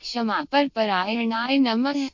क्षमा पर परायणाय नमः।